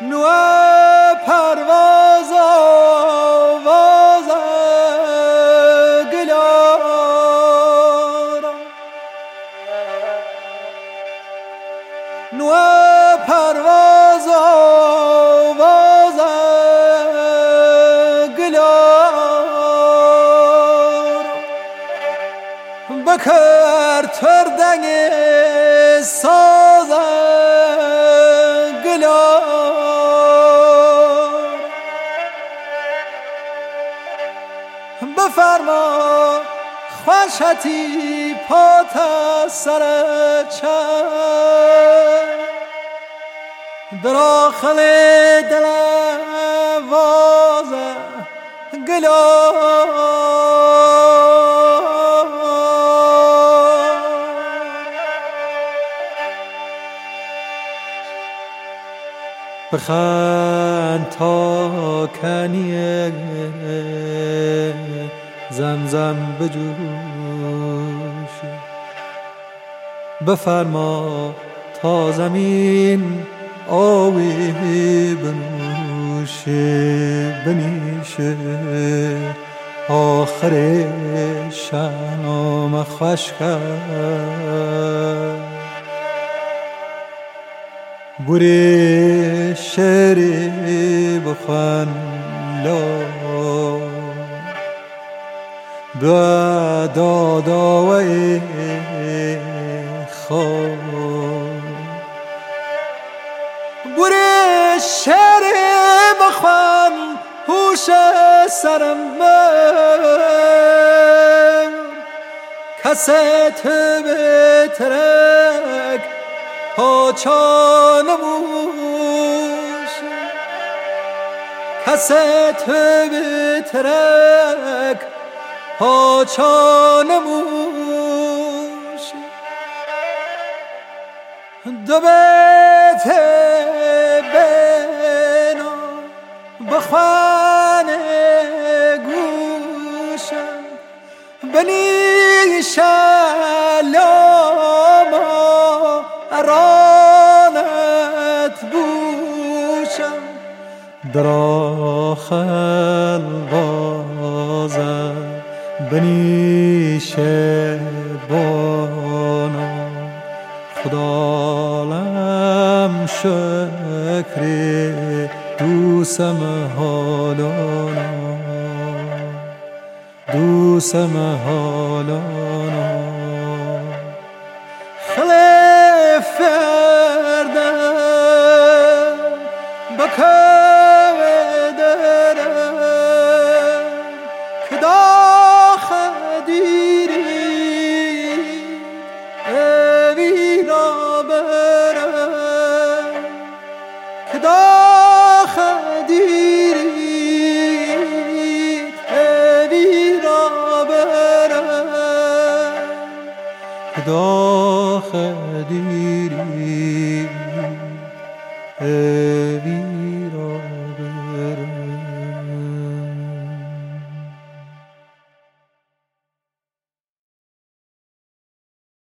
نوع پرواز آواز گلارا نوع پرواز آواز گلارا بکر تردنگ ساز بفرما خوشتی پات سر چه دراخل دل واز گلا بخند تا کنیه. زمزم بجوش بفرما تا زمین آوی بنوشه بنیشه آخر شام خوش کرد بوری شعری بخوان لا به داداوی خواب بوری شعری بخوان هوش سرم کست به ترک پاچانموش کست ترک پاچانموش دو بیت بنا بخوان گوشم. بنی شلاما رانت بوشم. در بنیشه بانا خدالم شکری دوسم حالانا دوسم حالانا فردم دیری